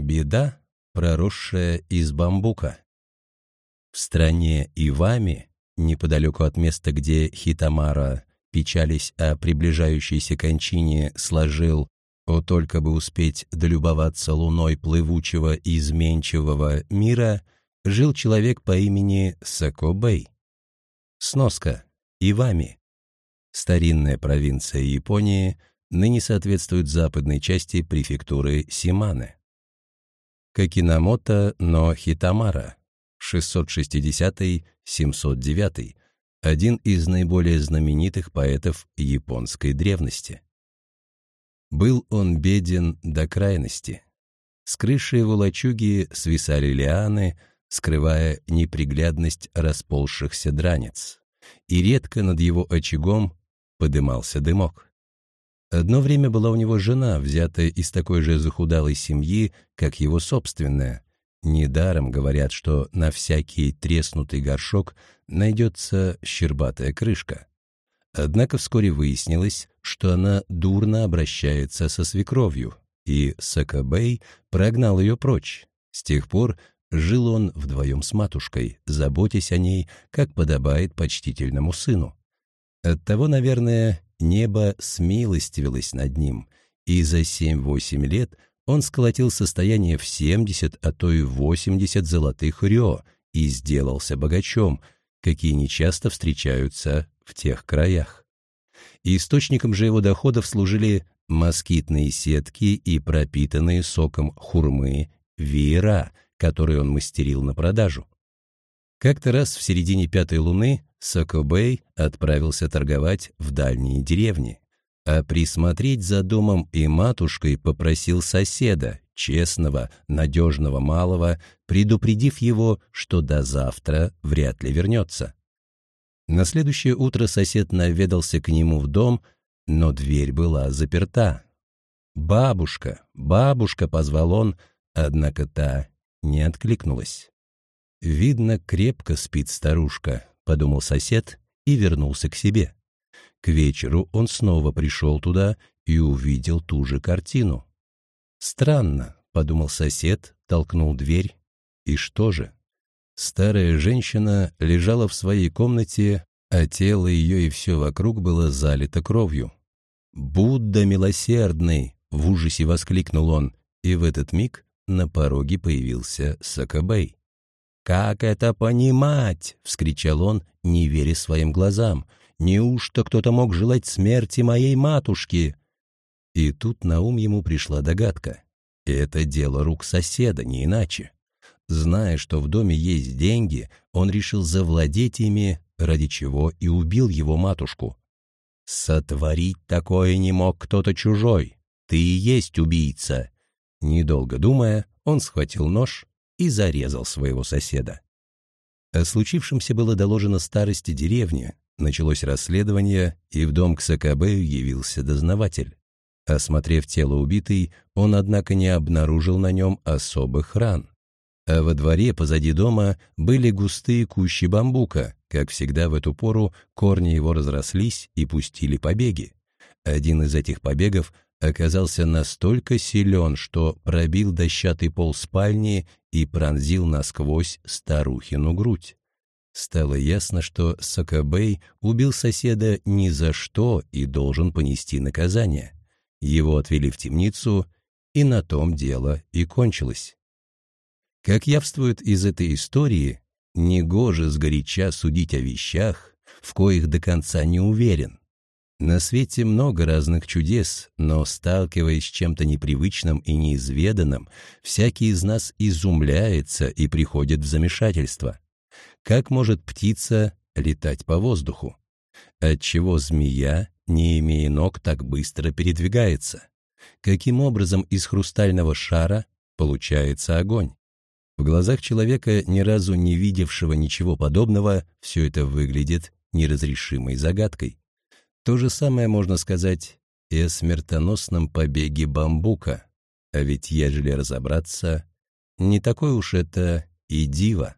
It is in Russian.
Беда, проросшая из бамбука. В стране Ивами, неподалеку от места, где Хитамара печались о приближающейся кончине, сложил «О, только бы успеть долюбоваться луной плывучего и изменчивого мира», жил человек по имени Сакобэй. Сноска. Ивами. Старинная провинция Японии ныне соответствует западной части префектуры Симане. Какинамото но Хитамара, 660-709, один из наиболее знаменитых поэтов японской древности. Был он беден до крайности. С крыши его лачуги свисали лианы, скрывая неприглядность расползшихся дранец, и редко над его очагом подымался дымок. Одно время была у него жена, взятая из такой же захудалой семьи, как его собственная. Недаром говорят, что на всякий треснутый горшок найдется щербатая крышка. Однако вскоре выяснилось, что она дурно обращается со свекровью, и Сакабей прогнал ее прочь. С тех пор жил он вдвоем с матушкой, заботясь о ней, как подобает почтительному сыну. Оттого, наверное, небо смилостивилось над ним, и за семь-восемь лет он сколотил состояние в семьдесят, а то и восемьдесят золотых рё и сделался богачом, какие нечасто встречаются в тех краях. источником же его доходов служили москитные сетки и пропитанные соком хурмы веера, которые он мастерил на продажу. Как-то раз в середине пятой луны Сокобей отправился торговать в дальние деревни, а присмотреть за домом и матушкой попросил соседа, честного, надежного малого, предупредив его, что до завтра вряд ли вернется. На следующее утро сосед наведался к нему в дом, но дверь была заперта. «Бабушка, бабушка!» — позвал он, однако та не откликнулась. «Видно, крепко спит старушка», — подумал сосед и вернулся к себе. К вечеру он снова пришел туда и увидел ту же картину. «Странно», — подумал сосед, толкнул дверь. И что же? Старая женщина лежала в своей комнате, а тело ее и все вокруг было залито кровью. «Будда милосердный!» — в ужасе воскликнул он, и в этот миг на пороге появился Сакабей. «Как это понимать?» — вскричал он, не веря своим глазам. «Неужто кто-то мог желать смерти моей матушки?» И тут на ум ему пришла догадка. Это дело рук соседа, не иначе. Зная, что в доме есть деньги, он решил завладеть ими, ради чего и убил его матушку. «Сотворить такое не мог кто-то чужой. Ты и есть убийца!» Недолго думая, он схватил нож и зарезал своего соседа. О случившемся было доложено старости деревни, началось расследование, и в дом к Сакабею явился дознаватель. Осмотрев тело убитой, он, однако, не обнаружил на нем особых ран. А во дворе позади дома были густые кущи бамбука. Как всегда в эту пору корни его разрослись и пустили побеги. Один из этих побегов оказался настолько силен, что пробил дощатый пол спальни и пронзил насквозь старухину грудь. Стало ясно, что Сакабей убил соседа ни за что и должен понести наказание. Его отвели в темницу, и на том дело и кончилось. Как явствует из этой истории, негоже сгоряча судить о вещах, в коих до конца не уверен. На свете много разных чудес, но, сталкиваясь с чем-то непривычным и неизведанным, всякий из нас изумляется и приходит в замешательство. Как может птица летать по воздуху? Отчего змея, не имея ног, так быстро передвигается? Каким образом из хрустального шара получается огонь? В глазах человека, ни разу не видевшего ничего подобного, все это выглядит неразрешимой загадкой. То же самое можно сказать и о смертоносном побеге бамбука. А ведь, ежели разобраться, не такой уж это и диво.